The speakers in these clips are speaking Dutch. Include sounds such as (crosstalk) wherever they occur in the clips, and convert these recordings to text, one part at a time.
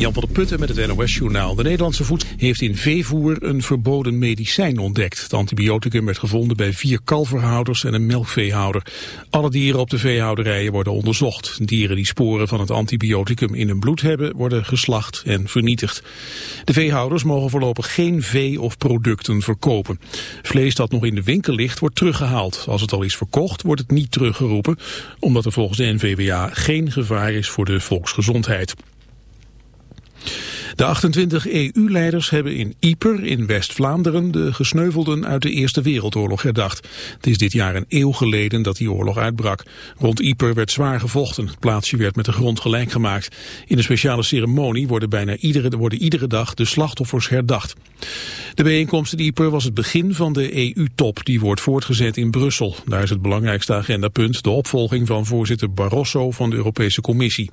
Jan van der Putten met het NOS-journaal. De Nederlandse voet heeft in veevoer een verboden medicijn ontdekt. Het antibioticum werd gevonden bij vier kalverhouders en een melkveehouder. Alle dieren op de veehouderijen worden onderzocht. Dieren die sporen van het antibioticum in hun bloed hebben... worden geslacht en vernietigd. De veehouders mogen voorlopig geen vee of producten verkopen. Vlees dat nog in de winkel ligt wordt teruggehaald. Als het al is verkocht wordt het niet teruggeroepen... omdat er volgens de NVWA geen gevaar is voor de volksgezondheid. De 28 EU-leiders hebben in Yper in West-Vlaanderen de gesneuvelden uit de Eerste Wereldoorlog herdacht. Het is dit jaar een eeuw geleden dat die oorlog uitbrak. Rond Yper werd zwaar gevochten. Het plaatsje werd met de grond gelijk gemaakt. In een speciale ceremonie worden bijna iedere, iedere dag de slachtoffers herdacht. De bijeenkomst in Yper was het begin van de EU-top. Die wordt voortgezet in Brussel. Daar is het belangrijkste agendapunt de opvolging van voorzitter Barroso van de Europese Commissie.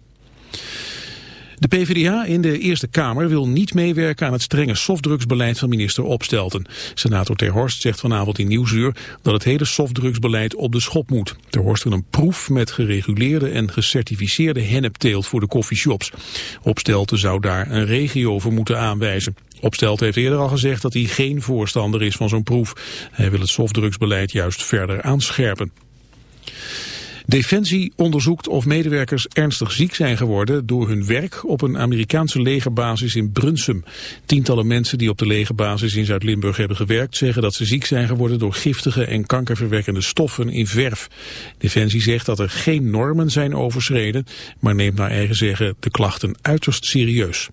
De PvdA in de Eerste Kamer wil niet meewerken aan het strenge softdrugsbeleid van minister Opstelten. Senator Ter Horst zegt vanavond in Nieuwsuur dat het hele softdrugsbeleid op de schop moet. Ter Horst wil een proef met gereguleerde en gecertificeerde hennepteelt voor de koffieshops. Opstelten zou daar een regio voor moeten aanwijzen. Opstelten heeft eerder al gezegd dat hij geen voorstander is van zo'n proef. Hij wil het softdrugsbeleid juist verder aanscherpen. Defensie onderzoekt of medewerkers ernstig ziek zijn geworden door hun werk op een Amerikaanse legerbasis in Brunsum. Tientallen mensen die op de legerbasis in Zuid-Limburg hebben gewerkt zeggen dat ze ziek zijn geworden door giftige en kankerverwekkende stoffen in verf. Defensie zegt dat er geen normen zijn overschreden, maar neemt naar eigen zeggen de klachten uiterst serieus.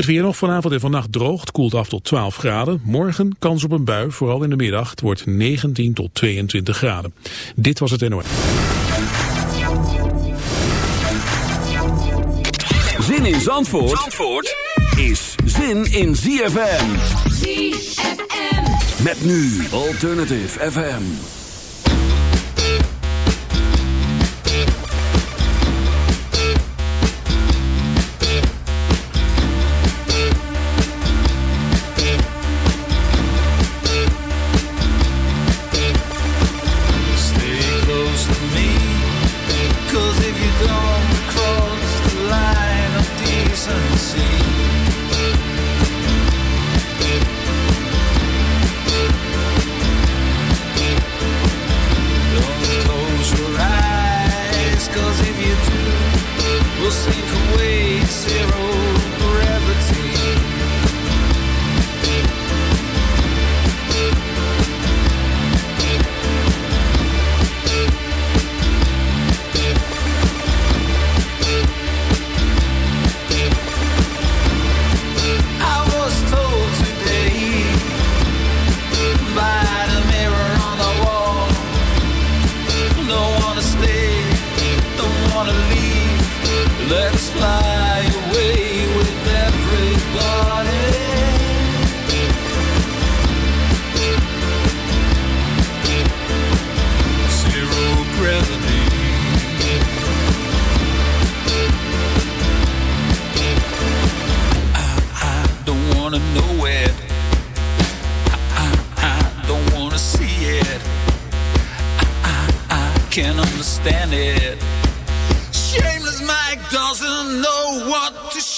Het weer nog vanavond en vannacht droogt, koelt af tot 12 graden. Morgen kans op een bui, vooral in de middag. Het wordt 19 tot 22 graden. Dit was het NOS. Zin in Zandvoort, Zandvoort is zin in ZFM. ZFM. Met nu Alternative FM.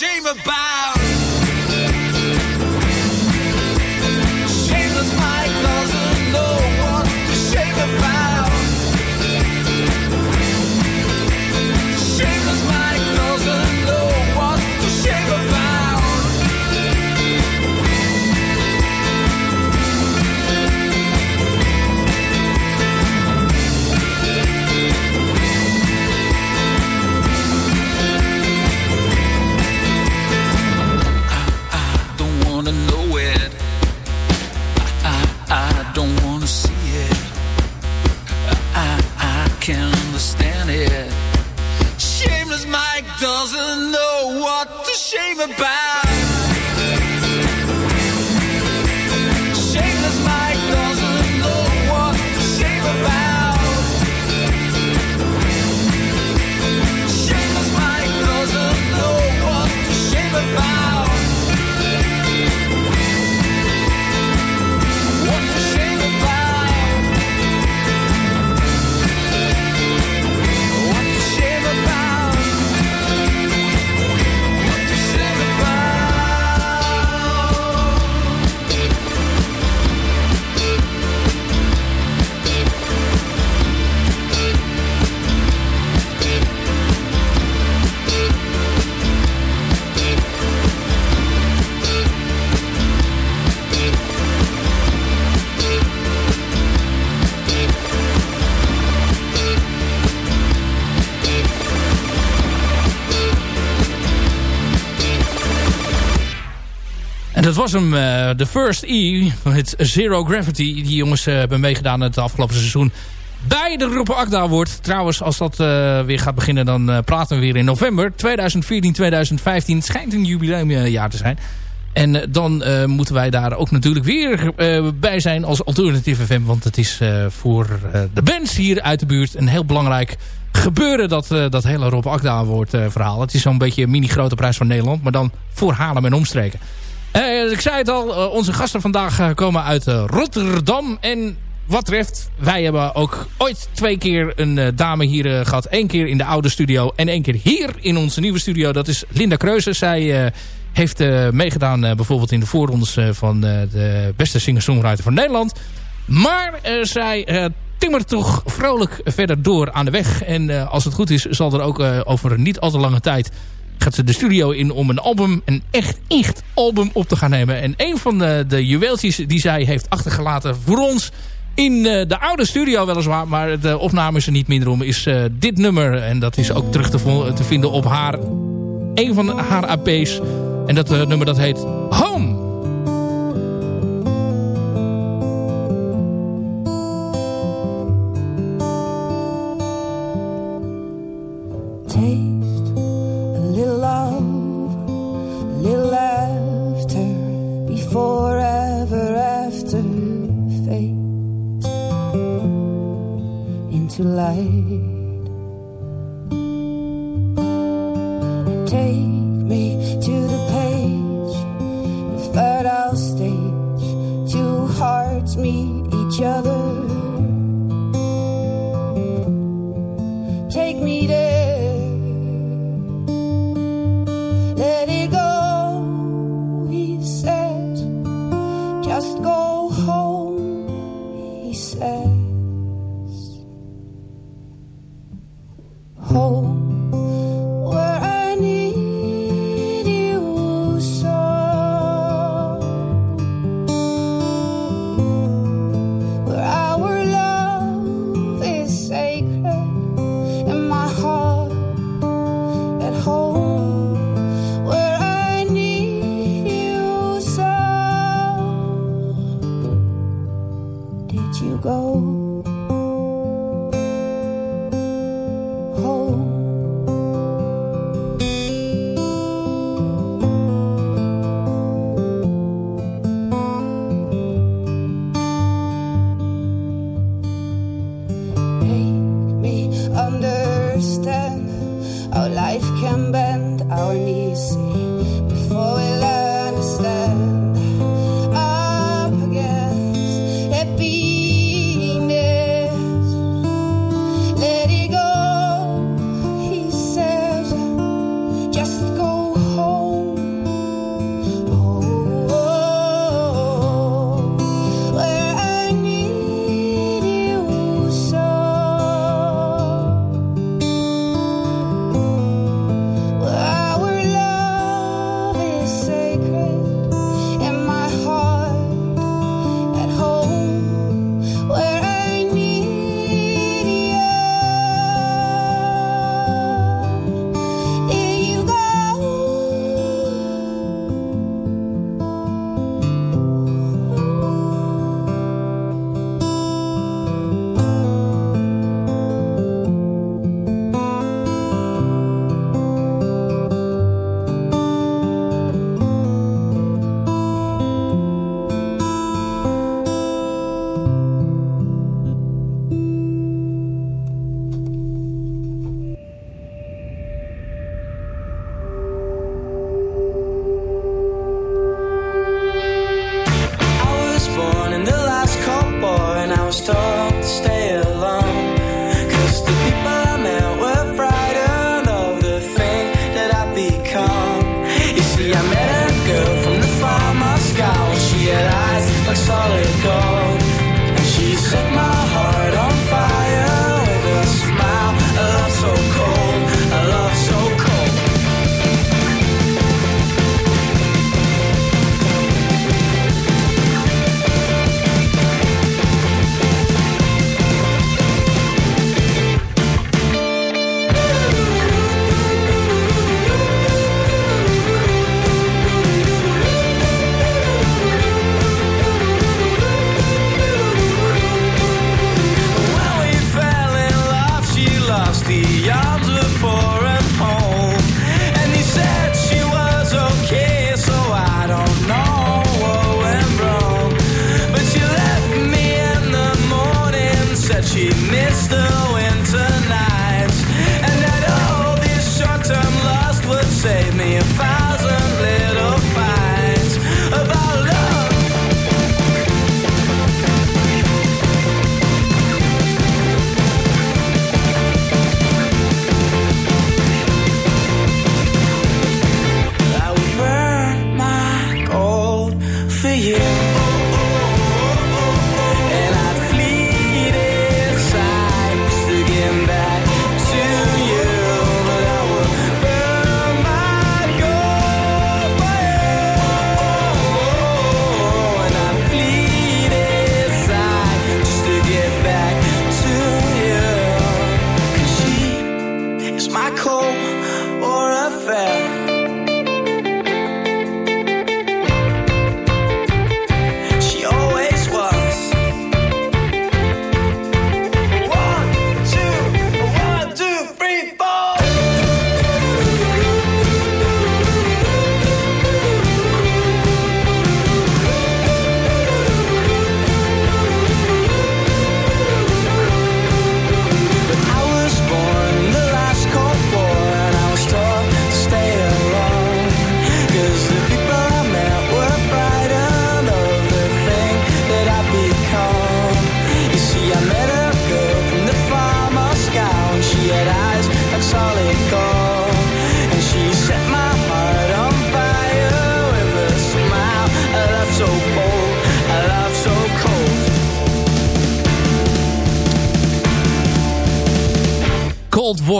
dream about. about Dat was hem, de First E het Zero Gravity. Die jongens hebben meegedaan het afgelopen seizoen bij de Roepen Akda wordt. Trouwens, als dat weer gaat beginnen, dan praten we weer in november. 2014, 2015. Het schijnt een jubileumjaar te zijn. En dan moeten wij daar ook natuurlijk weer bij zijn als alternatieve FM. Want het is voor de bands hier uit de buurt een heel belangrijk gebeuren. Dat, dat hele Rob Akda wordt verhaal. Het is zo'n beetje een mini-grote prijs van Nederland. Maar dan voor Haarlem en omstreken. Ik zei het al, onze gasten vandaag komen uit Rotterdam. En wat treft, wij hebben ook ooit twee keer een dame hier gehad. Eén keer in de oude studio en één keer hier in onze nieuwe studio. Dat is Linda Kreuzer. Zij heeft meegedaan bijvoorbeeld in de voorrondes van de beste singer-songwriter van Nederland. Maar zij timmert toch vrolijk verder door aan de weg. En als het goed is zal er ook over niet al te lange tijd gaat ze de studio in om een album, een echt, echt album op te gaan nemen. En een van de, de juweeltjes die zij heeft achtergelaten voor ons in de oude studio weliswaar, maar de opname is er niet minder om, is dit nummer. En dat is ook terug te, te vinden op haar, een van haar AP's. En dat nummer dat heet Home. Take me to the page, the fertile stage. Two hearts meet each other.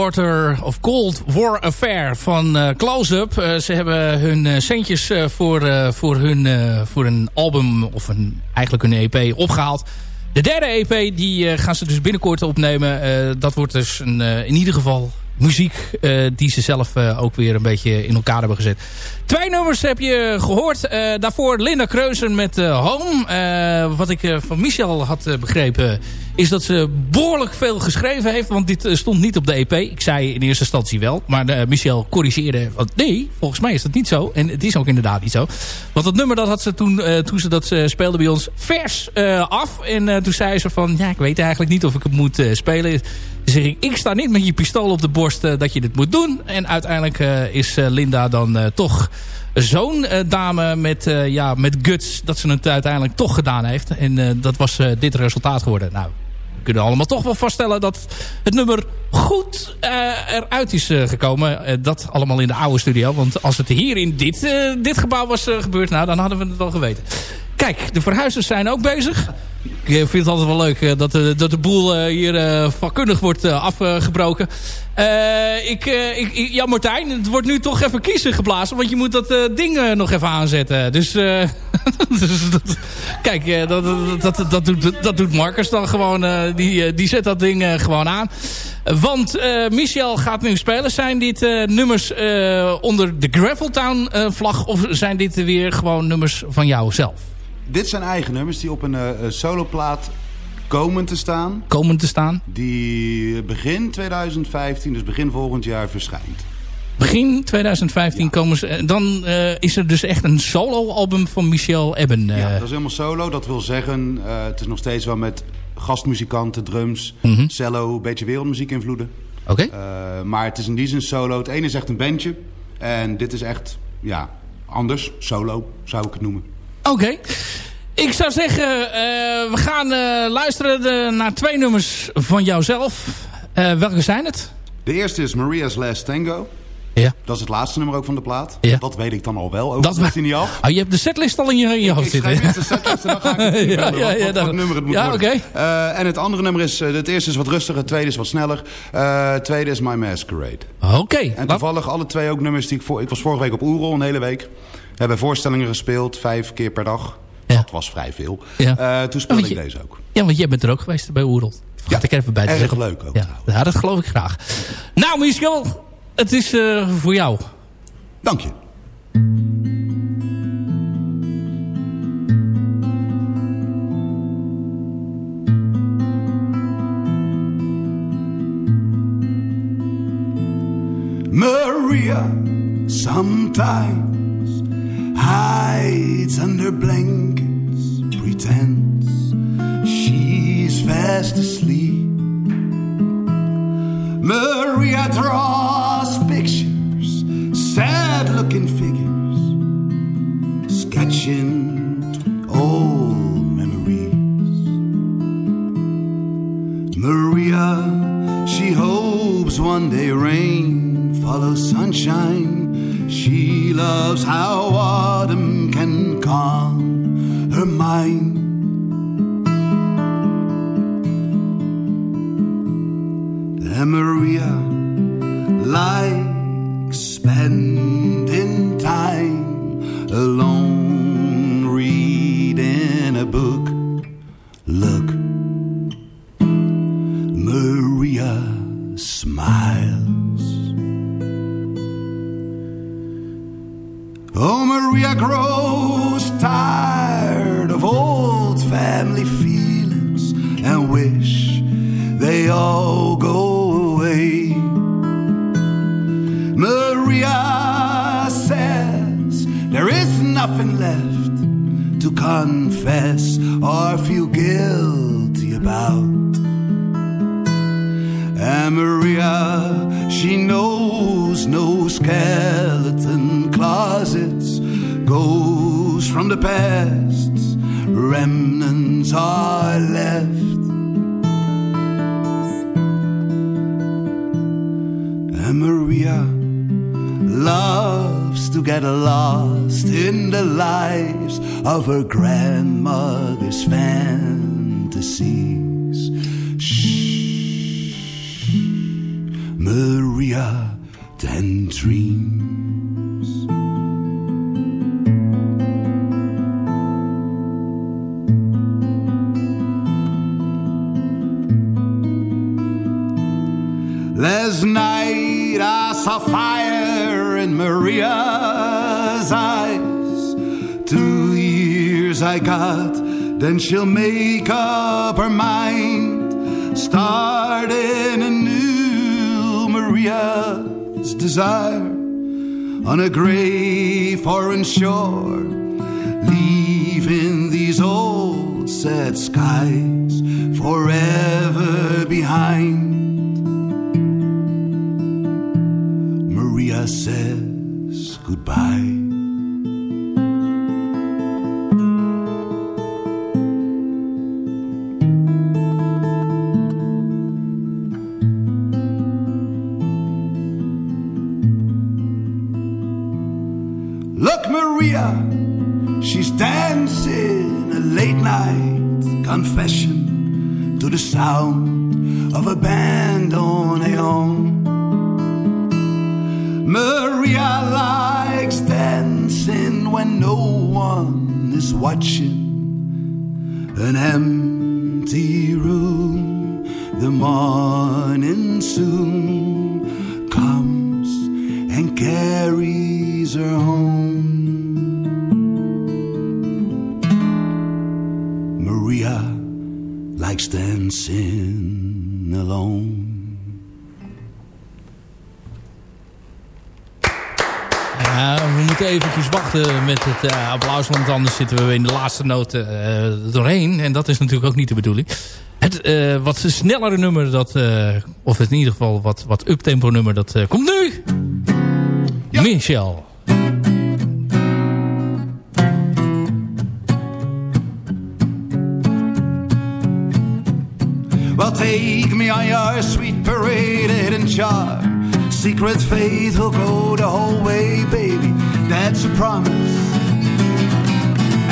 Of Cold War Affair van eh, Close-Up. Eh, ze hebben hun eh, centjes voor, voor, hun, voor een album of een, eigenlijk hun EP opgehaald. De derde EP die gaan ze dus binnenkort opnemen. Dat wordt dus een, in ieder geval muziek die ze zelf ook weer een beetje in elkaar hebben gezet. Twee nummers heb je gehoord. Eh, daarvoor Linda Kreuzen met Home. Wat ik van Michel had begrepen is dat ze behoorlijk veel geschreven heeft. Want dit eh, stond niet op de EP. Ik zei in eerste instantie wel. Maar eh, Michel corrigeerde. Want nee, volgens mij is dat niet zo. En het is ook inderdaad niet zo. Want dat nummer dat had ze toen, eh, toen ze dat speelde bij ons vers af. En toen zei ze van... Ja, ik weet eigenlijk niet of ik het moet spelen. Zeg ik, ik sta niet met je pistool op de borst eh, dat je dit moet doen. En uiteindelijk eh, is eh, Linda dan toch zo'n dame met, ja, met guts... dat ze het uiteindelijk toch gedaan heeft. En dat was dit resultaat geworden. Nou, we kunnen allemaal toch wel vaststellen dat het nummer goed eruit is gekomen. Dat allemaal in de oude studio. Want als het hier in dit, dit gebouw was gebeurd, nou, dan hadden we het wel geweten. Kijk, de verhuizers zijn ook bezig. Ik eh, vind het altijd wel leuk eh, dat, de, dat de boel eh, hier eh, vakkundig wordt eh, afgebroken. Eh, ik, eh, ik, ja, Martijn, het wordt nu toch even kiezen geblazen. Want je moet dat eh, ding eh, nog even aanzetten. Dus, eh, (laughs) dus dat- kijk, eh, dat, dat, dat, doet, dat doet Marcus dan gewoon. eh, die, eh, die zet dat ding eh, gewoon aan. Want eh, Michel gaat nu spelen. Zijn dit eh, nummers eh, onder de Graveltown eh, vlag? Of zijn dit weer gewoon nummers van jou zelf? Dit zijn eigen nummers die op een eh, eh, soloplaat komen te staan. Komen te staan? Die begin 2015, dus begin volgend jaar, verschijnt. Begin 2015 komen ze. eh, Dan eh, is er dus echt een solo-album van Michel Ebben. eh. Ja, dat is helemaal solo. Dat wil zeggen, eh, het is nog steeds wel met gastmuzikanten, drums, Mhm. cello, een beetje wereldmuziek invloeden. Oké. Eh, maar het is in die zin solo. Het ene is echt een bandje. En dit is echt, ja, anders. Solo, zou ik het noemen. Oké. Ik zou zeggen, eh, we gaan eh, luisteren de- naar twee nummers van jouzelf. Eh, welke zijn het? De eerste is Maria's Last Tango. Ja. Dat is het laatste nummer ook van de plaat. Ja. Dat weet ik dan al wel. Ook Dat is niet af. Oh, je hebt de setlist al in je, in je hoofd Ik zitten. schrijf eerst de setlist en dan ga ik (laughs) het Ja, ja, ja, wat, wat nummer het moet ja, worden. oké. En het andere nummer is... het eerste is wat rustiger, het tweede is wat sneller. Het tweede is My Masquerade. Oké. En toevallig alle twee ook nummers die ik voor... Ik was vorige week op Oerol een hele week. We hebben voorstellingen gespeeld, vijf keer per dag. Ja. Dat was vrij veel. Ja. Eh, toen speelde ik je- deze ook. Ja, want jij bent er ook geweest bij Oerol. Ja, ik even bij erg zeggen. leuk ook Ja, ja, dat geloof ik graag. Nou, Michel, het is eh, voor jou. Dank je. Maria sometimes hides under blankets, pretends she's fast asleep. Maria draws pictures, sad looking figures sketching old memories. Maria, she hopes one day rain follows sunshine. She loves how autumn can calm her mind. Feelings and wish they all go away. Maria says there is nothing left to confess or feel guilty about. And Maria, she knows no skeleton closets, ghosts from the past, remnants are left. And Maria loves to get lost in the lives of her grandmother's fantasies. Shh, Maria then dreams. Fire in Maria's eyes. Two years I got, then she'll make up her mind. Starting a new Maria's desire on a gray foreign shore, leaving these old sad skies forever behind. Goodbye. Look, Maria, she's dancing a late night confession to the sound of a bandoneon. Maria likes dancing when no one is watching. An empty room, the morning soon comes and carries her home. Maria likes dancing alone. Moeten eventjes wachten met het eh, applaus, want anders zitten we in de laatste noten eh, doorheen. En dat is natuurlijk ook niet de bedoeling. Het eh, wat snellere nummer, dat, of in ieder geval wat, wat uptempo nummer, dat komt nu. Michel. Well, take me on your sweet parade, hidden charm. Secret faith will go the whole way, baby. That's a promise.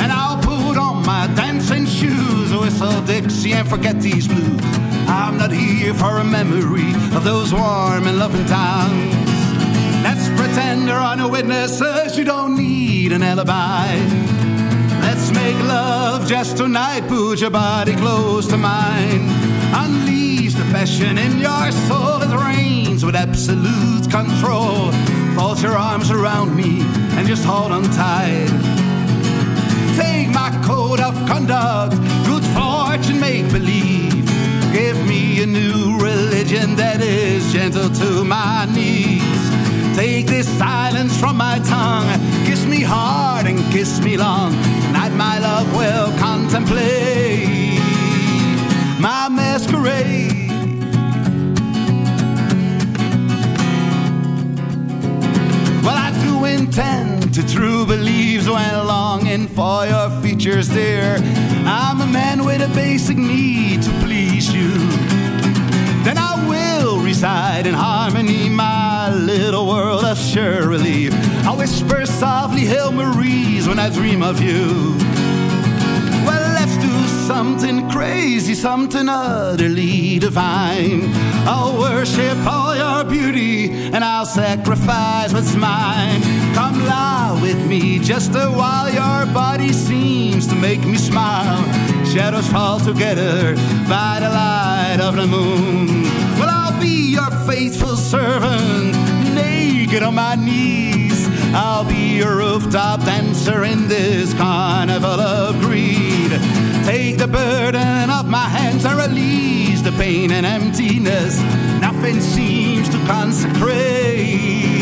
And I'll put on my dancing shoes, whistle Dixie, and forget these blues. I'm not here for a memory of those warm and loving times. Let's pretend there are no witnesses. You don't need an alibi. Let's make love just tonight. Put your body close to mine. Unleash the passion in your soul. It reigns with absolute control. Fold your arms around me and just hold on tight. Take my code of conduct, good fortune, make believe. Give me a new religion that is gentle to my knees. Take this silence from my tongue. Kiss me hard and kiss me long. Tonight my love will contemplate Well, I intent to true beliefs when longing for your features, dear. I'm a man with a basic need to please you. Then I will reside in harmony, my little world of sure relief. I whisper softly Hail Marie's when I dream of you. Well, let's do something crazy, something utterly divine. I'll worship all your beauty and I'll sacrifice what's mine. Come lie with me just a while, your body seems to make me smile. Shadows fall together by the light of the moon. Well, I'll be your faithful servant, naked on my knees. I'll be your rooftop dancer in this carnival of greed. Take the burden off my hands and release the pain and emptiness. Nothing seems to consecrate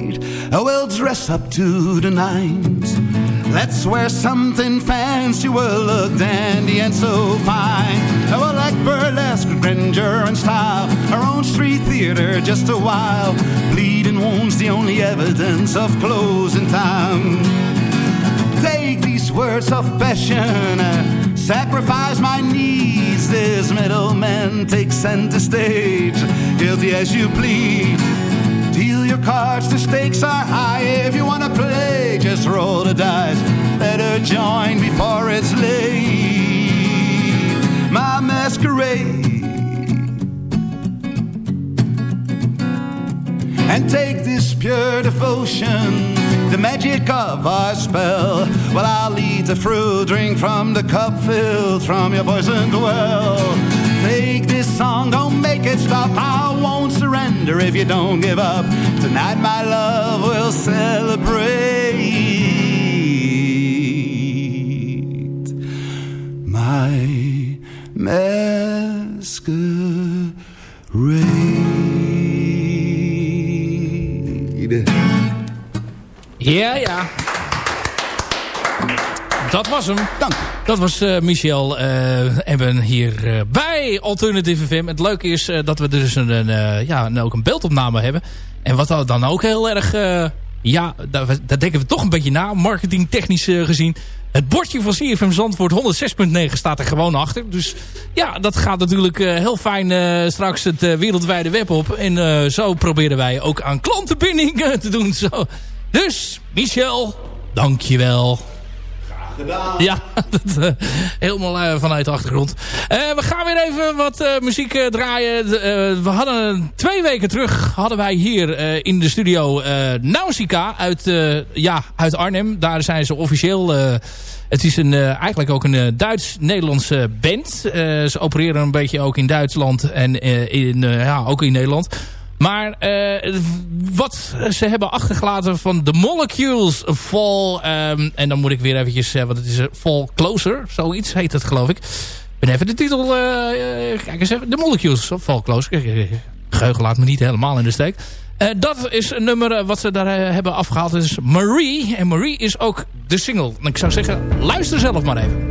tonight. We'll dress up to the nines. Let's wear something fancy. We'll look dandy and so fine. We'll like burlesque, grandeur and style. Our own street theater, just a while. Bleeding wounds, the only evidence of closing time. Take these words of passion, uh, sacrifice my needs. This middleman takes center stage, guilty as you plead. Cards, the stakes are high. If you wanna play, just roll the dice. Better join before it's late. My masquerade. and take this pure devotion, the magic of our spell. Well, I'll lead the fruit, drink from the cup filled from your poisoned well. Take this song, don't make it stop. I won't surrender if you don't give up. Tonight, my love will celebrate my masquerade. Yeah, ja. Dat was hem. Dank. Dat was eh, Michel eh Ebben hier eh, bij Alternative FM. Het leuke is dat we dus een, een, ja, een- ook een beeldopname hebben. En wat dan ook heel erg... ja, daar, daar denken we toch een beetje na. Marketingtechnisch gezien. Het bordje van CFM Zandvoort 106.9 staat er gewoon achter. Dus ja, dat gaat natuurlijk heel fijn straks het wereldwijde web op. En zo proberen wij ook aan klantenbinding eh, (laughs) te doen. Zo. Dus, Michel, dankjewel. Ja, (laughs) eh, helemaal eh, vanuit de achtergrond. Eh, we gaan weer even wat muziek draaien. We hadden twee weken terug hadden wij hier in de studio Nausicaa uit, ja, uit Arnhem. Daar zijn ze officieel... het is een, eigenlijk ook een Duits-Nederlandse band. Ze opereren een beetje ook in Duitsland en in, ja, ook in Nederland. Maar eh, wat ze hebben achtergelaten van The Molecules Fall... ehm, en dan moet ik weer eventjes... eh, want het is eh, Fall Closer, zoiets heet het geloof ik. Ik ben even de titel... kijk eens even. The Molecules Fall Closer. Geheugen laat me niet helemaal in de steek. Dat is een nummer wat ze daar hebben afgehaald. Dat is Marie. En Marie is ook de single. Ik zou zeggen, luister zelf maar even.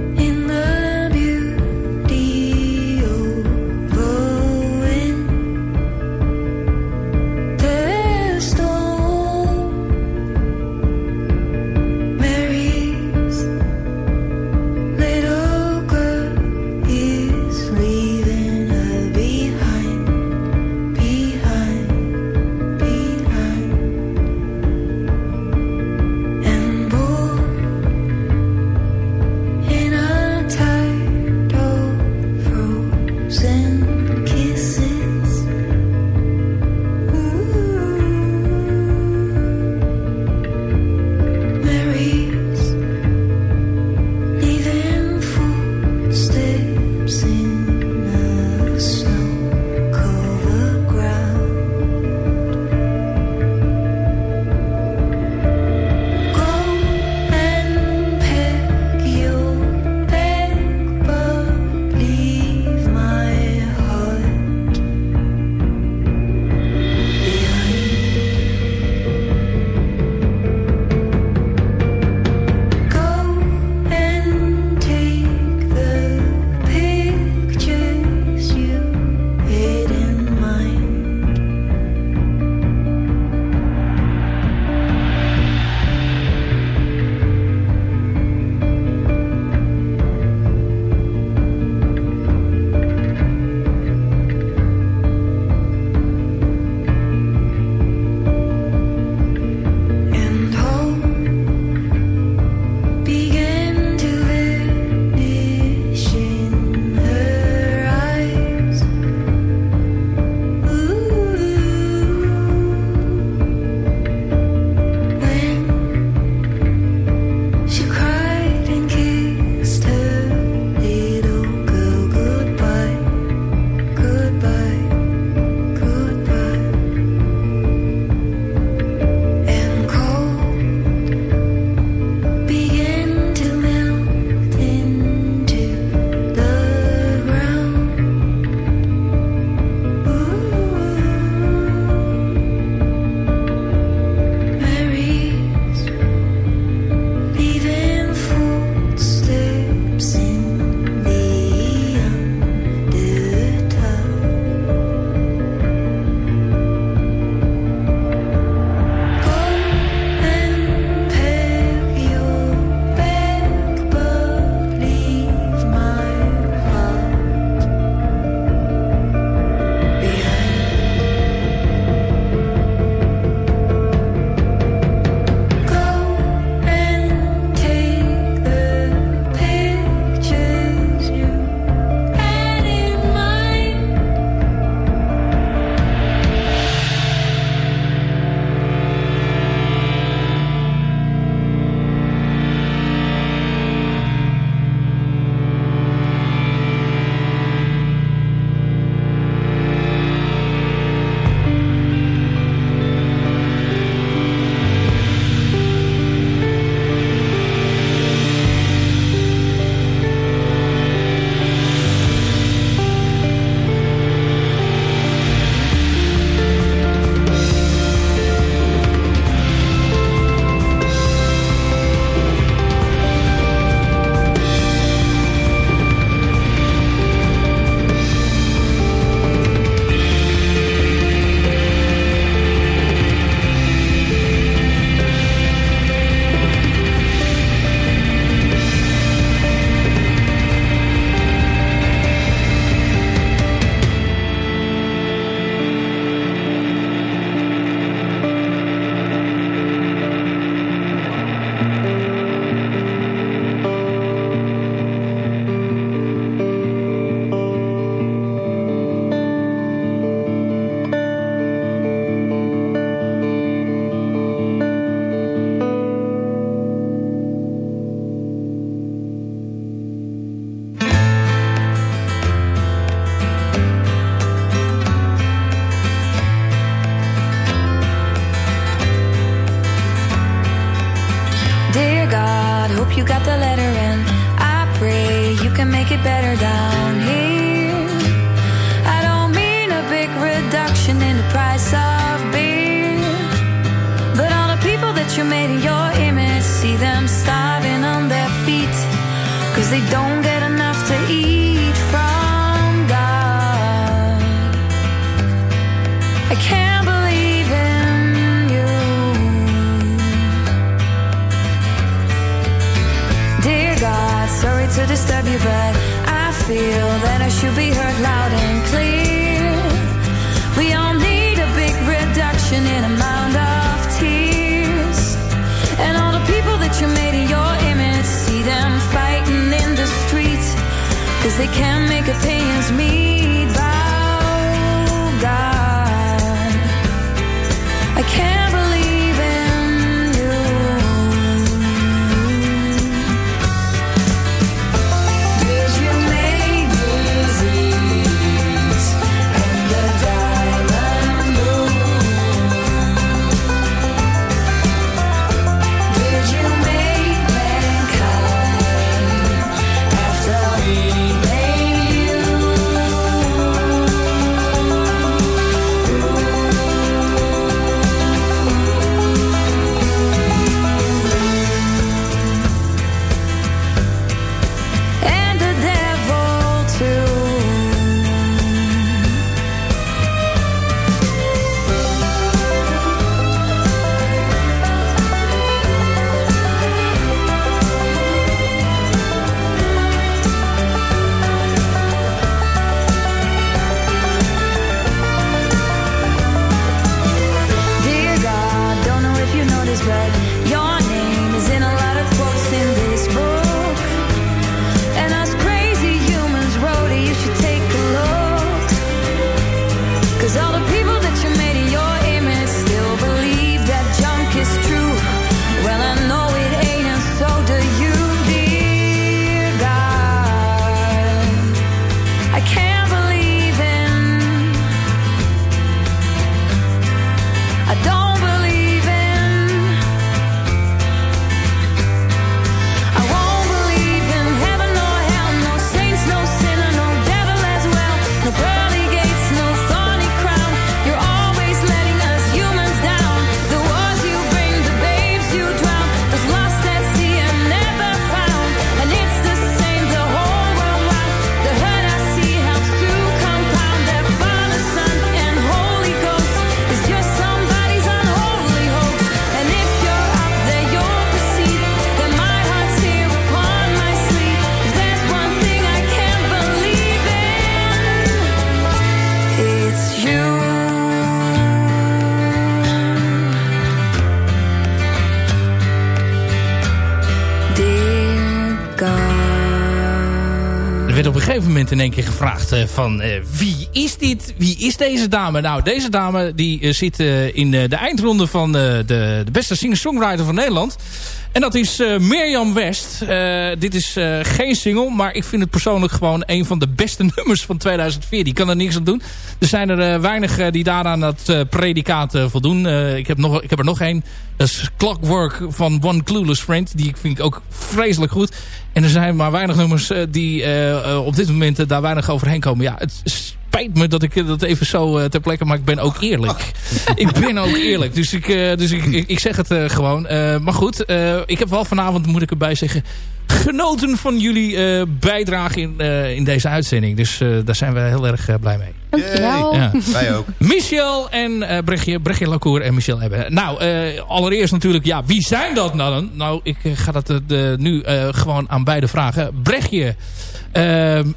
You made in your image, see them starving on their feet, cause they don't get enough to eat from God. I can't believe in you. Dear God, sorry to disturb you, but I feel that I should be heard loud and Cause they can't make a pay as me in één keer gevraagd eh, van eh, wie is dit? Wie is deze dame? Nou, deze dame die eh, zit in de eindronde van de, de beste singer-songwriter van Nederland. En dat is eh, Mirjam West. Eh, dit is eh, geen single, maar ik vind het persoonlijk gewoon een van de beste (laughs) nummers van 2004. Die kan er niks aan doen. Er zijn er weinig die daaraan dat predicaat voldoen. Ik, heb nog, ik heb er nog één. Dat is Clockwork van One Clueless Friend. Die vind ik ook vreselijk goed. En er zijn maar weinig nummers die op dit moment daar weinig overheen komen. Ja, het spijt me dat ik dat even zo eh, ter plekke... maar ik ben ook eerlijk. (laughs) ik ben ook eerlijk. Dus ik, eh, dus ik, ik, ik zeg het eh, gewoon. Eh, maar goed, eh, ik heb wel vanavond, moet ik erbij zeggen... genoten van jullie eh, bijdrage in, eh, in deze uitzending. Dus eh, daar zijn we heel erg blij mee. Dankjewel. Ja. Wij ook. (laughs) Michel en eh Brechtje, Brechtje Lacour en Michel hebben. Nou, eh, allereerst natuurlijk, ja, wie zijn dat nou dan? Nou, ik ga dat de, nu eh, gewoon aan beide vragen. Brechtje,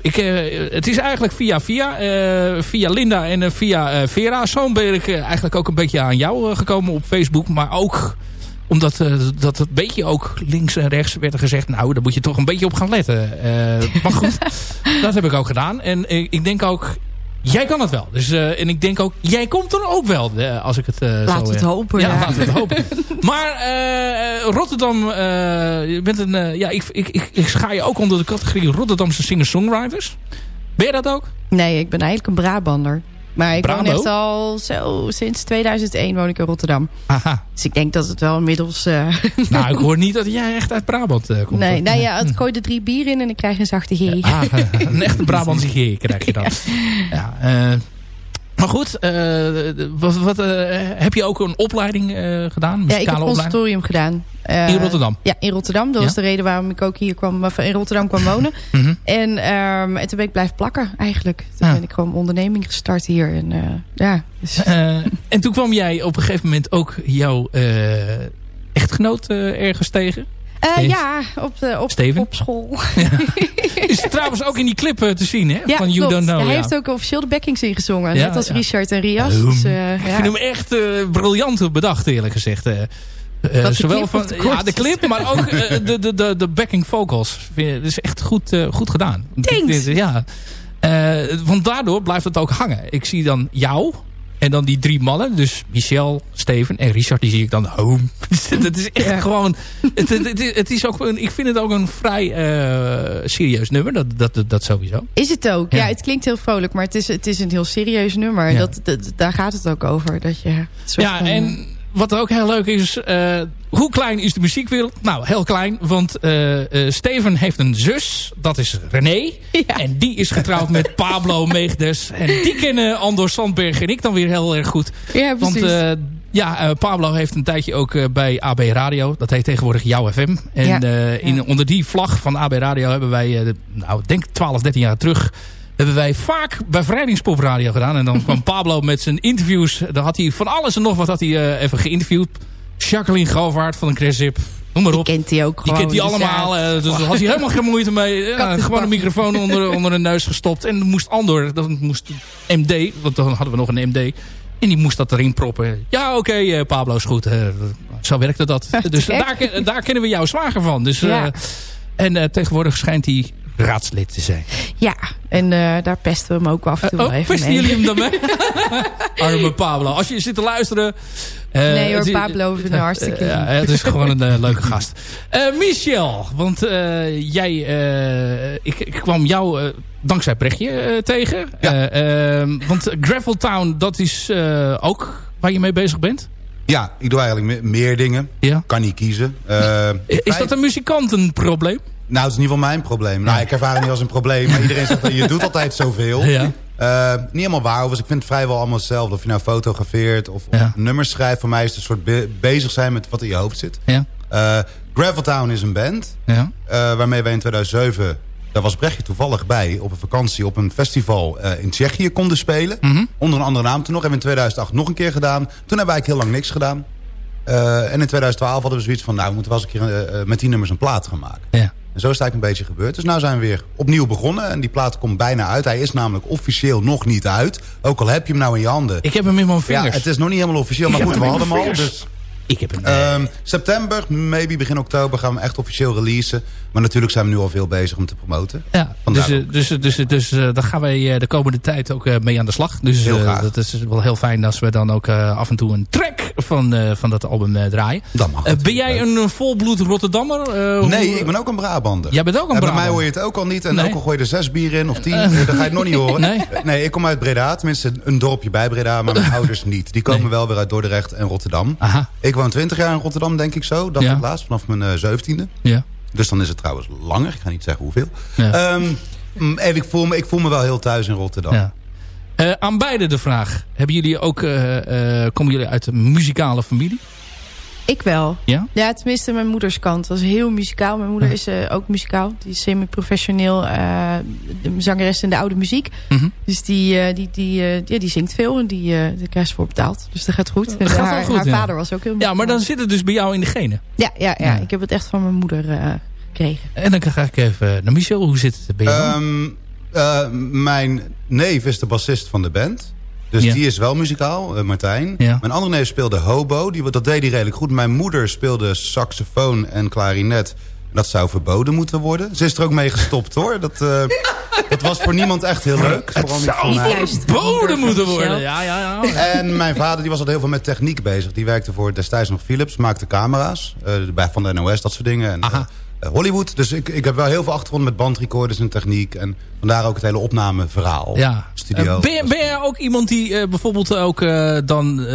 ik, eh, het is eigenlijk via via, eh, via Linda en eh, via Vera. Zo ben ik eigenlijk ook een beetje aan jou gekomen op Facebook, maar ook omdat eh, dat een beetje ook links en rechts werd er gezegd... nou, daar moet je toch een beetje op gaan letten. Maar goed, (laughs) dat heb ik ook gedaan. En ik denk ook, jij kan het wel. Dus, eh, en ik denk ook, jij komt er ook wel. eh, als ik het, zo, Laten we het hopen, Ja, ja. laten we het hopen. (laughs) maar Rotterdam, je bent een... ja, ik, ik, ik, ik scha je ook onder de categorie Rotterdamse singer-songwriters. Ben je dat ook? Nee, ik ben eigenlijk een Brabander. Maar ik woon echt al zo, sinds 2001 woon ik in Rotterdam. Aha. Dus ik denk dat het wel inmiddels... eh, (laughs) Nou, ik hoor niet dat jij echt uit Brabant eh, komt. nee, nou ja, het gooi er drie bier in en ik krijg een zachte G. Ah, (laughs) een echte (laughs) Brabantse G krijg je dan. Ja. eh, maar goed, eh, wat, wat, eh, heb je ook een opleiding eh, gedaan? Ja, ik heb opleiding? conservatorium gedaan. In Rotterdam? Ja, in Rotterdam. Dat was de reden waarom ik ook hier kwam, in Rotterdam kwam wonen. (laughs) Mhm. en, ehm, en toen ben ik blijven plakken eigenlijk. Toen Ja. ben ik gewoon onderneming gestart hier. En, ja, dus, en toen kwam jij op een gegeven moment ook jouw echtgenoot ergens tegen. Eh, ja, op, de, op, Steven? op school. (laughs) Is trouwens ook in die clip eh, te zien, hè? Ja, van You klopt. Don't Know. Hij ja. heeft ook officieel de backings ingezongen. Net als. Richard en Rias. Dus, eh, Ik vind hem echt eh, briljant bedacht, eerlijk gezegd. De zowel van de ja, de clip, maar ook (laughs) de, de, de, de backing vocals. Dat is echt goed, goed gedaan. Thanks. Ja. Want daardoor blijft het ook hangen. Ik zie dan jou en dan die drie mannen. Dus Michel, Steven en Richard, die zie ik dan home. (laughs) dat is echt gewoon... Het, het, het is- ook een, ik vind het ook een vrij eh, serieus nummer. Dat, dat, dat, sowieso. Is het ook? Ja. Ja. het klinkt heel vrolijk, maar het is, het is een heel serieus nummer. Ja. Dat, dat, daar gaat het ook over. Dat je Ja, en wat ook heel leuk is... eh, hoe klein is de muziekwereld? Nou, heel klein. Want eh, eh, Steven heeft een zus. Dat is René. Ja. En die is getrouwd met Pablo (laughs) Meegdes. En die kennen Andor Sandberg en ik dan weer heel erg goed. Ja, Want precies. eh, ja, Pablo heeft een tijdje ook bij AB Radio. Dat heet tegenwoordig Jouw FM. En Ja. in, onder die vlag van AB Radio hebben wij... nou, denk 12, 13 jaar terug... hebben wij vaak bevrijdingspop radio gedaan. En dan kwam (laughs) Pablo met zijn interviews. Dan had hij van alles en nog wat had hij eh, even geïnterviewd. Jacqueline Govaert van een Cresip. Noem maar die op. kent hij ook Die gewoon. kent die dus allemaal. ja. eh, dus daar had hij helemaal geen moeite mee. (laughs) Ja, is gewoon een microfoon onder, (laughs) onder de neus gestopt. En dan moest Andor, dan moest MD, want dan hadden we nog een MD. En die moest dat erin proppen. Ja, oké, eh, Pablo is goed. Eh, zo werkte dat. Dus daar, daar kennen we jouw zwager van. Dus, eh, en eh, tegenwoordig schijnt hij raadslid te zijn. Ja, en eh, daar pesten we hem ook wel af en toe oh, wel even pesten mee. jullie hem dan mee? (laughs) Arme Pablo. Als je zit te luisteren... eh, Nee hoor, is- Pablo vind ik (laughs) hartstikke eh, ja, het is gewoon een eh, leuke gast. (laughs) Eh, Michel, want eh, jij, eh, ik, ik kwam jou eh, dankzij Brechtje eh, tegen. Ja. Eh, ehm, want Gravel Town, dat is eh, ook waar je mee bezig bent. Ja, ik doe eigenlijk me- meer dingen. Ja. Kan niet kiezen. Eh, Is dat een muzikantenprobleem? Nou, het is in ieder geval mijn probleem. Nou, ik ervaar het niet als een probleem. Maar iedereen zegt, dat je doet altijd zoveel. Ja. Eh, niet helemaal waar. overigens. ik vind het vrijwel allemaal hetzelfde. Of je nou fotografeert of, of nummers schrijft. Voor mij is het een soort be- bezig zijn met wat in je hoofd zit. Ja. Eh Graveltown is een band. Ja. eh, waarmee wij in 2007... Daar was Brechtje toevallig bij op een vakantie op een festival in Tsjechië konden spelen. Mhm. Onder een andere naam toen nog. Hebben we in 2008 nog een keer gedaan. Toen hebben wij eigenlijk heel lang niks gedaan. En in 2012 hadden we zoiets van... nou, we moeten wel eens een keer met die nummers een plaat gaan maken. Ja. En zo is het eigenlijk een beetje gebeurd. Dus nu zijn we weer opnieuw begonnen. En die plaat komt bijna uit. Hij is namelijk officieel nog niet uit. Ook al heb je hem nou in je handen. Ik heb hem in mijn Ja, vingers. het is nog niet helemaal officieel. Maar goed, we hadden hem al. Dus Ik heb een... ehm, september, maybe begin oktober... gaan we hem echt officieel releasen. Maar natuurlijk zijn we nu al veel bezig om te promoten. Ja, dus, Vandaar eh, ook. dus, dus, dus eh, daar gaan wij eh, de komende tijd ook eh, mee aan de slag. Dus eh, dat is wel heel fijn als we dan ook eh, af en toe een track van, eh, van dat album eh, draaien. Dat mag. Eh, ben jij een eh, volbloed Rotterdammer? Eh, Nee, hoe- ik ben ook een Brabander. Jij bent ook een en bij mij Brabander. hoor je het ook al niet. En Nee. ook al gooi je er zes bier in of tien, eh, dan ga je het nog niet horen. (laughs) Nee. nee, ik kom uit Breda. Tenminste, een dorpje bij Breda. Maar mijn (laughs) ouders niet. Die komen Nee. wel weer uit Dordrecht en Rotterdam. Aha, Ik woon 20 jaar in Rotterdam, denk ik zo. Dat Ja. het laatst, vanaf mijn eh, zeventiende. ja. Dus dan is het trouwens langer. Ik ga niet zeggen hoeveel. Ja. En ik, voel me, ik voel me wel heel thuis in Rotterdam. ja. Eh, aan beide de vraag. Hebben jullie ook, eh, komen jullie uit een muzikale familie? Ik wel. Ja? Ja, tenminste mijn moeders kant. Dat is heel muzikaal. Mijn moeder Ja. is eh, ook muzikaal. Die is semi-professioneel eh, zangeres in de oude muziek. Mhm. Dus die, eh, die, die, eh, ja, die zingt veel en die, eh die krijgt ze voor betaald. Dus dat gaat goed. En gaat wel haar, goed, haar ja. vader was ook heel Ja, maar dan muzikaal. zit het dus bij jou in de genen. Ja, ja, ja, Ja. ik heb het echt van mijn moeder eh, gekregen. En dan ga ik even naar Michel. Hoe zit het bij jou? Ehm, eh, mijn neef is de bassist van de band. Dus Ja. die is wel muzikaal, eh, Martijn. Ja. Mijn andere neef speelde hobo. Die, dat deed hij redelijk goed. Mijn moeder speelde saxofoon en klarinet. Dat zou verboden moeten worden. Ze is er ook mee gestopt hoor. Dat, eh, (laughs) dat was voor niemand echt heel leuk. Vooral niet voor mij. Juist. Boden moeten worden. Ja, ja, ja. En mijn vader die was al heel veel met techniek bezig. Die werkte voor destijds nog Philips. Maakte camera's. eh, bij, van de NOS, dat soort dingen. En, Aha. Hollywood. Dus ik, ik heb wel heel veel achtergrond met bandrecorders en techniek. En vandaar ook het hele opnameverhaal. Ja. Studio. Eh, ben, je- ben jij ook iemand die eh, bijvoorbeeld ook eh, dan, eh,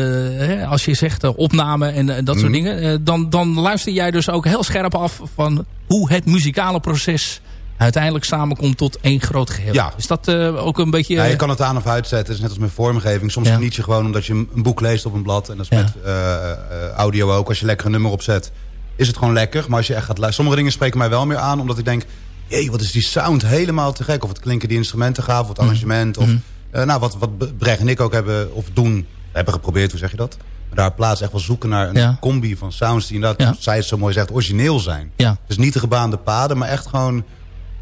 hè, als je zegt eh, opname en eh, dat soort Mhm. dingen, eh, dan, dan luister jij dus ook heel scherp af van hoe het muzikale proces uiteindelijk samenkomt tot één groot geheel. Ja. Is dat eh, ook een beetje... Ja, je kan het aan of uitzetten. Het is net als met vormgeving. Soms Ja. geniet je gewoon omdat je een boek leest op een blad. En dat is Ja. met eh, eh, audio ook. Als je lekker een nummer opzet, is het gewoon lekker. Maar als je echt gaat luisteren... Sommige dingen spreken mij wel meer aan. Omdat ik denk, jee, wat is die sound helemaal te gek. Of het klinken die instrumenten gaaf. Of het arrangement. Of eh, nou, wat, wat Brecht en ik ook hebben of doen. Hebben geprobeerd, hoe zeg je dat? Maar daar plaats echt wel zoeken naar een Ja. combi van sounds. Die inderdaad, Ja. zij het zo mooi zegt, origineel zijn. Ja. Dus niet de gebaande paden, maar echt gewoon...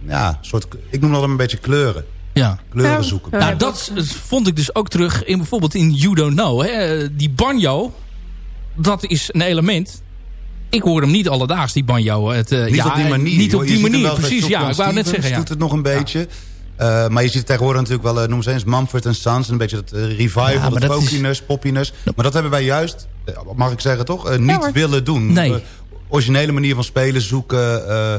Ja, soort, ik noem dat een beetje kleuren. ja. Kleuren zoeken. Ja. Nou, dat vond ik dus ook terug in bijvoorbeeld in You Don't Know. Hè. Die banjo, dat is een element. Ik hoor hem niet alledaags, die banjo. Het, eh, Niet ja, op die manier. Niet op die manier, precies. Ja, ik wou net zeggen. Ja. doet het nog een beetje. Eh, maar je ziet tegenwoordig natuurlijk wel, uh, noem ze eens, Mumford Sons. Een beetje dat eh, revival, Ja, dat dat is- folkiness, poppiness. Maar dat hebben wij juist, eh, mag ik zeggen toch, eh, niet willen doen. Nee. Eh, originele manier van spelen, zoeken, eh,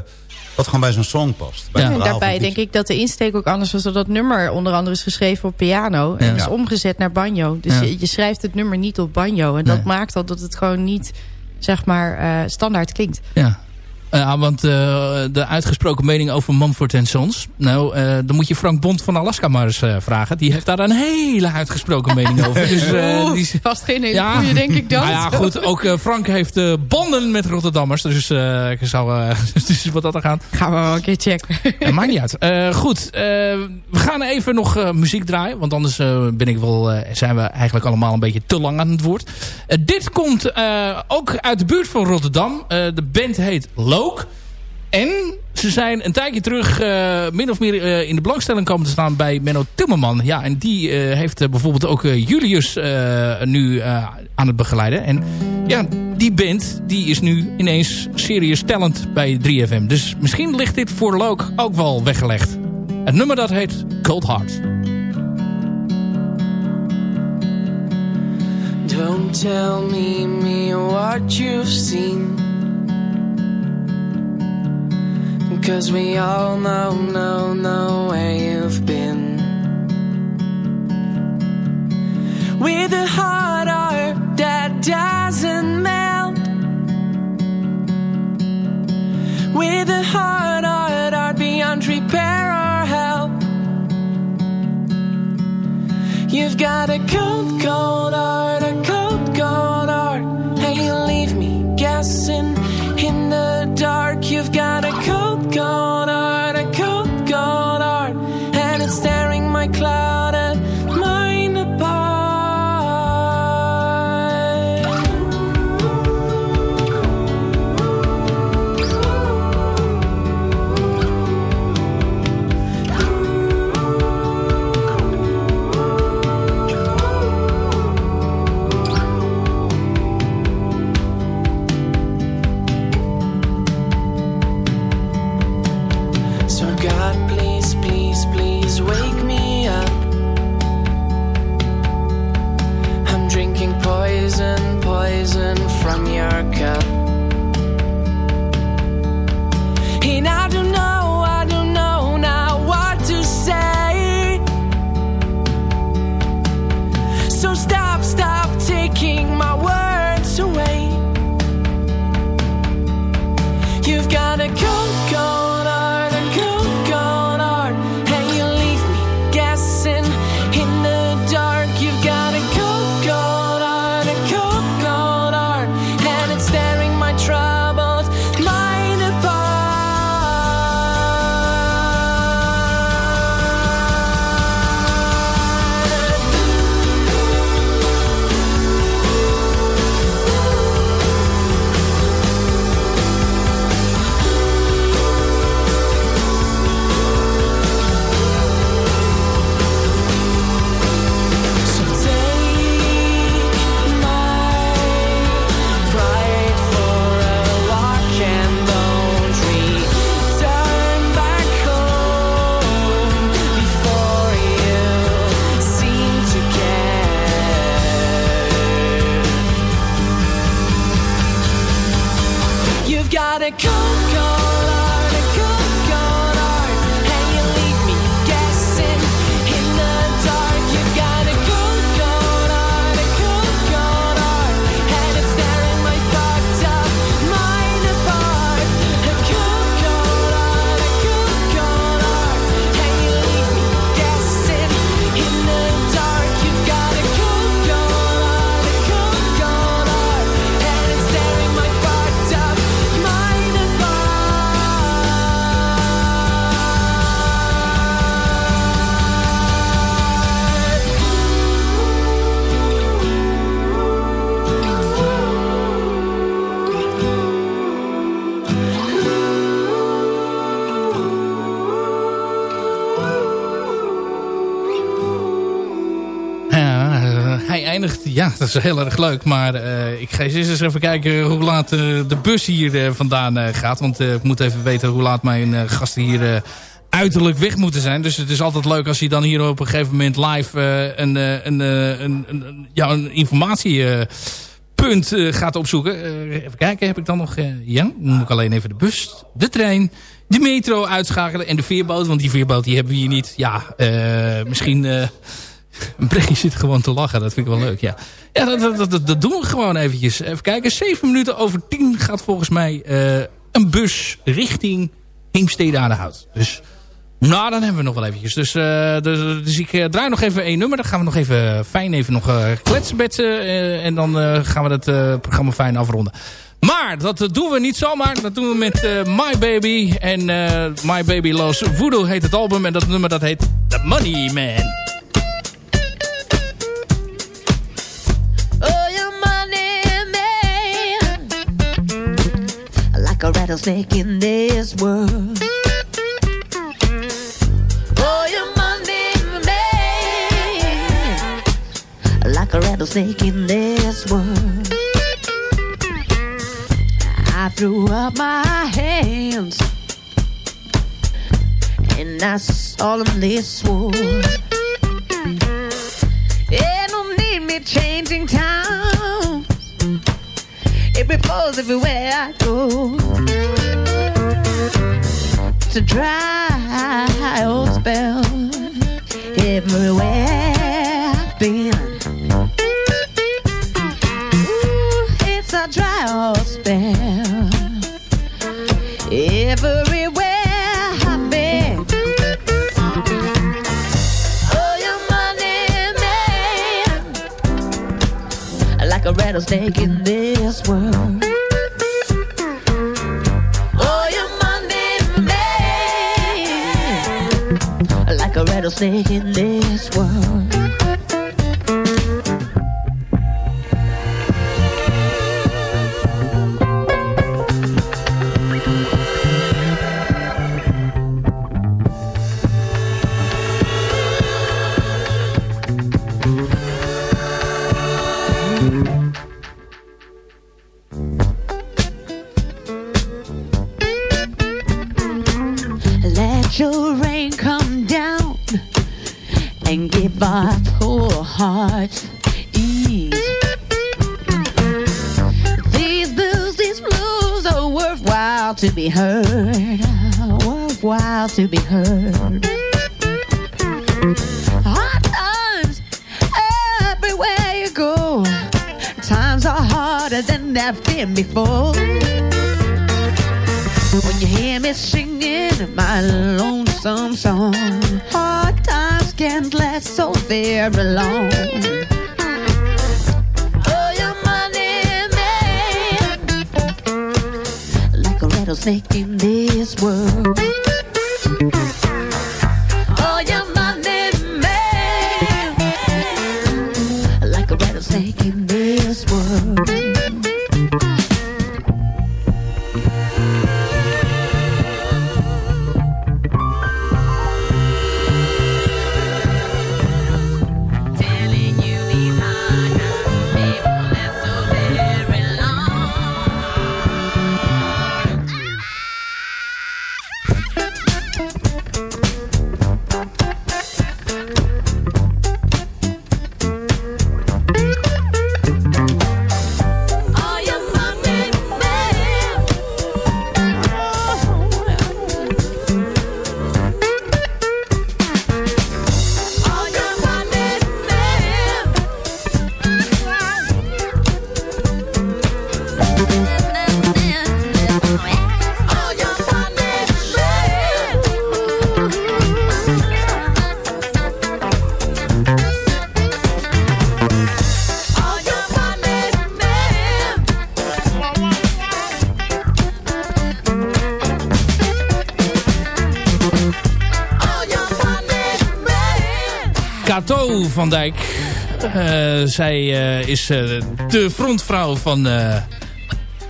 wat gewoon bij zo'n song past. Bij Ja. En daarbij denk ik dat de insteek ook anders was. Dat nummer onder andere is geschreven op piano. En Ja. is omgezet naar banjo. Dus Ja. je, je schrijft het nummer niet op banjo. En Nee. dat maakt al dat het gewoon niet zeg maar eh, standaard klinkt. Ja. Ja, want eh, de uitgesproken mening over Mumford Sons... Nou, eh, dan moet je Frank Bond van Alaska maar eens eh, vragen. Die heeft daar een hele uitgesproken mening over. (laughs) Dus, eh, Oeh, die is- vast geen hele Ja. goede, denk ik dan. Nou ja, goed. Ook eh, Frank heeft eh, banden met Rotterdammers. Dus eh, ik zou... eh, (laughs) dus wat dat er gaat. Gaan we wel een keer checken. (laughs) Maakt niet uit. Eh, goed, eh, we gaan even nog eh, muziek draaien. Want anders eh, ben ik wel, eh, zijn we eigenlijk allemaal een beetje te lang aan het woord. Eh, dit komt eh, ook uit de buurt van Rotterdam. Eh, de band heet En ze zijn een tijdje terug eh, min of meer eh, in de belangstelling komen te staan bij Menno Timmerman. Ja, en die eh, heeft bijvoorbeeld ook Julius nu aan het begeleiden. En ja, die band die is nu ineens serious talent bij 3FM. Dus misschien ligt dit voor Loke ook wel weggelegd. Het nummer dat heet Cold Heart. Don't tell me what you've seen. Cause we all know, know, know where you've been. With a hard heart that doesn't melt. With a hard heart, heart beyond repair or help. You've got a cold, cold heart, dat is heel erg leuk. Maar eh, ik ga eens even kijken hoe laat eh, de bus hier eh, vandaan gaat. Want ik moet even weten hoe laat mijn gasten hier uiterlijk weg moeten zijn. Dus het is altijd leuk als je dan hier op een gegeven moment live een, een, een, een, ja, een informatiepunt gaat opzoeken. Even kijken, heb ik dan nog... ja, dan moet ik alleen even de bus, de trein, de metro uitschakelen en de veerboot. Want die veerboot die hebben we hier niet. Ja, misschien... (laughs) Brechtje zit gewoon te lachen. Dat vind ik wel leuk, ja. Ja, dat, dat, dat, doen we gewoon eventjes. Even kijken. Zeven minuten over tien gaat volgens mij eh, een bus richting Heemstede aan de Hout. Dus nou, dan hebben we nog wel eventjes. Dus, eh, dus, dus ik eh, draai nog even één nummer. Dan gaan we nog even fijn even nog eh kletsen betsen. eh, en dan gaan we het programma fijn afronden. Maar dat doen we niet zomaar. Dat doen we met My Baby. En My Baby Loves Voodoo heet het album. En dat nummer dat heet The Money Man. A rattlesnake in this world. Oh, your money man, like a rattlesnake in this world. I threw up my hands and I solemnly swore. It don't need me changing towns. It repose everywhere I go. To dry old spell everywhere I've been. Ooh, it's a dry old spell everywhere. Oh, like a rattlesnake in this world. thing in this world. making this world. Van Dijk. Eh, zij eh, is eh, de frontvrouw van,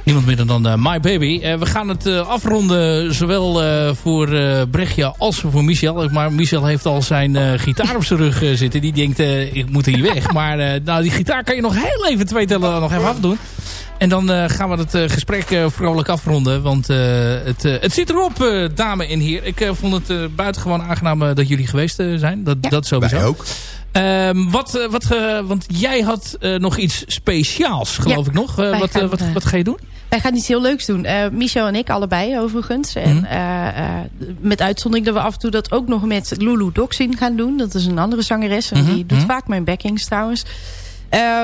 Niemand minder dan eh, My Baby. We gaan het afronden, zowel voor Brechtje als voor Michel. Maar Michel heeft al zijn gitaar op zijn rug zitten. Die denkt, ik moet hier weg. (laughs) Maar nou, die gitaar kan je nog heel even twee tellen nog even afdoen. En dan gaan we het gesprek vrolijk afronden. Want het, het zit erop, eh, dame en heer. Ik vond het buitengewoon aangenaam dat jullie geweest zijn. Dat, dat sowieso. Wij ook. Ehm, wat, eh, wat, want jij had eh, nog iets speciaals, geloof Ja, ik nog. Eh, wat, gaan, wat, wat ga je doen? Wij gaan iets heel leuks doen. Michel en ik allebei overigens. En Mhm. met uitzondering dat we af en toe dat ook nog met Lulu Doxin gaan doen. Dat is een andere zangeres. En Mhm, die doet mhm. vaak mijn backings trouwens.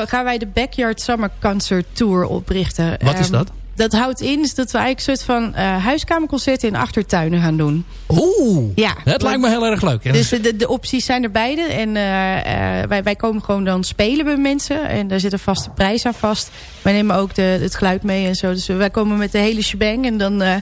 Gaan wij de Backyard Summer Concert Tour oprichten. Wat is Ehm, dat? Dat houdt in dat we eigenlijk een soort van eh, huiskamerconcerten in achtertuinen gaan doen. Oeh, Ja, het lijkt me heel erg leuk. Ja, Dus de, de opties zijn er beide. En eh, eh, wij, wij komen gewoon dan spelen bij mensen. En daar zit een vaste prijs aan vast. Wij nemen ook de, het geluid mee en zo. Dus wij komen met de hele shebang. En dan,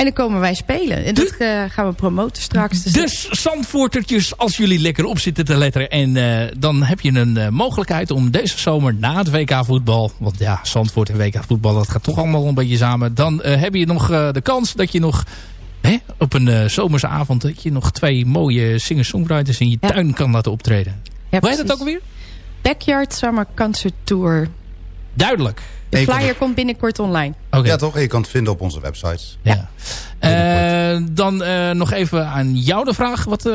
en dan komen wij spelen. En dat eh, gaan we promoten straks. Dus, Dus Zandvoortertjes, als jullie lekker op zitten te letteren... en eh, dan heb je een eh, mogelijkheid om deze zomer na het WK voetbal... want ja, Zandvoort en WK voetbal, dat gaat toch allemaal een beetje samen... dan heb je nog de kans dat je nog hè, op een zomerse avond... dat je nog twee mooie singer-songwriters in je Ja. tuin kan laten optreden. ja, Hoe heet dat ook alweer? Backyard Summer Concert Tour. Duidelijk. De flyer komt binnenkort online. Ja, toch? Je kan het vinden op onze websites. Ja. Eh, dan eh, nog even aan jou de vraag. Wat, eh,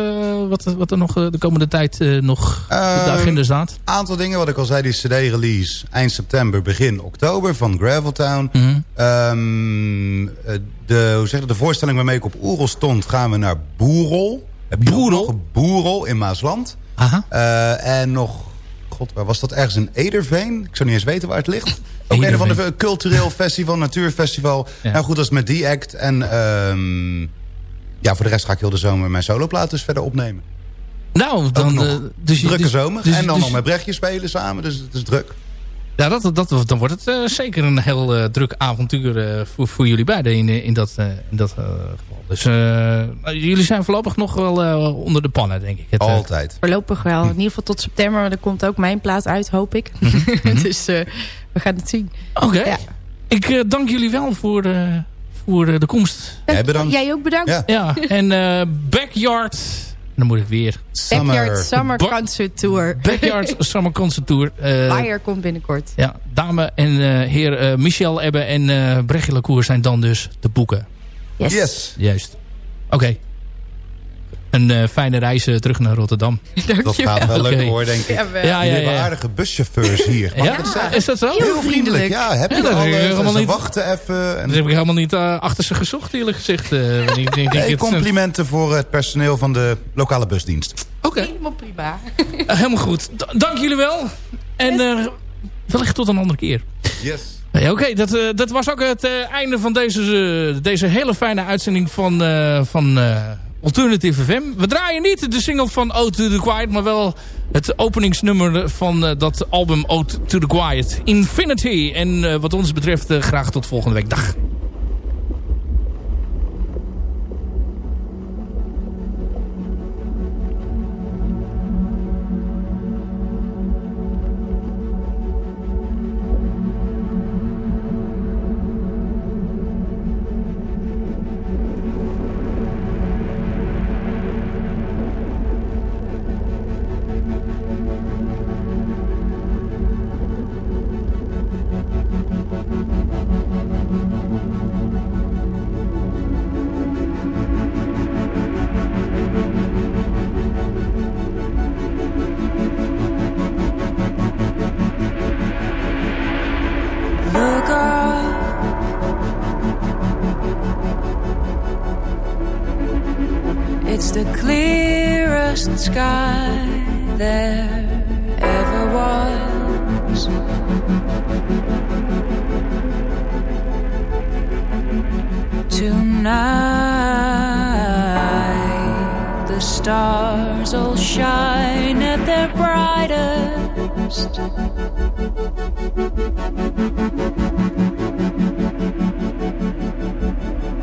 wat, wat er nog de komende tijd eh, nog op de Ehm, agenda staat. Aantal dingen, wat ik al zei, die cd-release eind september, begin oktober van Graveltown. Eh, de, hoe zeg je, de voorstelling waarmee ik op Oerol stond, gaan we naar Boerol. Boerol? Boerol in Maasland. Aha. Eh, en nog, god, waar was dat ergens in Ederveen? Ik zou niet eens weten waar het ligt. Ook een Ederveen. ander cultureel festival, natuurfestival. (laughs) Ja. Nou goed, dat is met die act. En ehm, ja, voor de rest ga ik heel de zomer mijn soloplaat dus verder opnemen. Nou, dan... nog eh, dus, Drukke dus- zomer. dus- en dan dus- nog met Brechtje spelen samen, dus het is druk. Ja, dat, dat, dan wordt het eh, zeker een heel eh, druk avontuur eh, voor, voor jullie beiden in, in dat, eh, in dat geval. Dus eh, jullie zijn voorlopig nog wel eh, onder de pannen, denk ik. Het, Altijd. Voorlopig wel. In ieder geval tot september. Maar er komt ook mijn plaat uit, hoop ik. (laughs) dus eh, we gaan het zien. Oké. Ja. Ik dank jullie wel voor, eh, voor de komst. Jij bedankt. Jij ook bedankt. Ja. Ja, en eh, Backyard... Dan moet ik weer. Backyard Summer Concert Tour. Backyard (laughs) Summer Concert Tour. Eh, Flyer komt binnenkort. ja, dame en eh, heer eh, Michel Ebbe en eh Brechtje Lacour zijn dan dus te boeken. Yes. Yes. Juist. Oké. Een eh, fijne reis eh, terug naar Rotterdam. (laughs) Dat gaat wel leuk hoor, denk ik. Ja, Jullie ja, hebben ja. aardige buschauffeurs hier. Mag ik Ja? Is dat zo? Heel Heel vriendelijk, vriendelijk. ja. Heb je Ja, dat al, ik eh, helemaal ze niet. wachten even. En Dat heb ik helemaal niet eh, achter ze gezocht, eerlijk gezegd. eh, want ik denk, Nee, complimenten voor het personeel van de lokale busdienst. Oké, Helemaal prima. (laughs) helemaal goed. D- dank jullie wel. En eh, wellicht tot een andere keer. Yes. Ja, Oké, dat, dat was ook het eh, einde van deze, deze hele fijne uitzending van, eh, van eh, Alternative FM. We draaien niet de single van Ode to the Quiet, maar wel het openingsnummer van eh, dat album Ode to the Quiet. Infinity. En eh, wat ons betreft eh, graag tot volgende week. Dag. Sky there ever was. Tonight, the stars all shine at their brightest.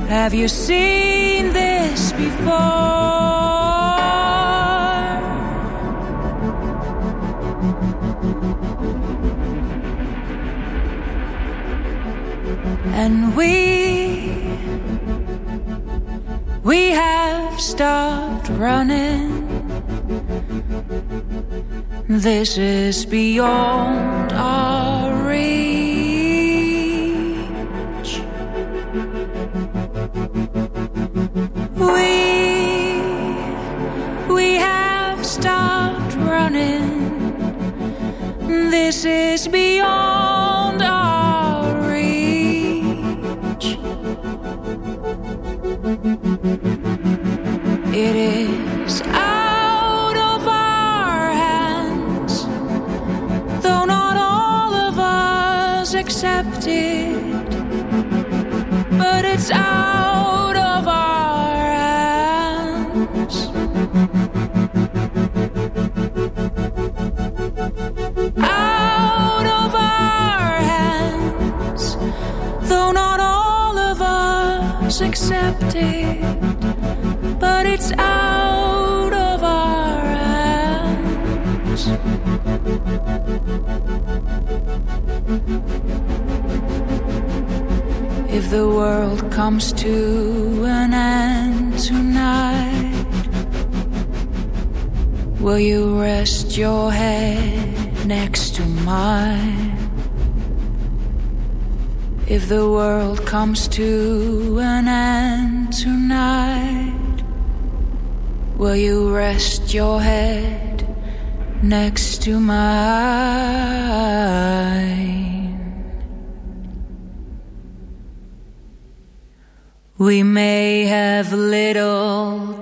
Have you seen this before? And we, we have stopped running. This is beyond our reach. We, we have stopped running. This is It is out of our hands, though not all of us accept it. But it's out of our hands. Out of our hands, though not all of us accept it it's out of our hands. If the world comes to an end tonight, will you rest your head next to mine? If the world comes to an end tonight, will you rest your head next to mine? We may have little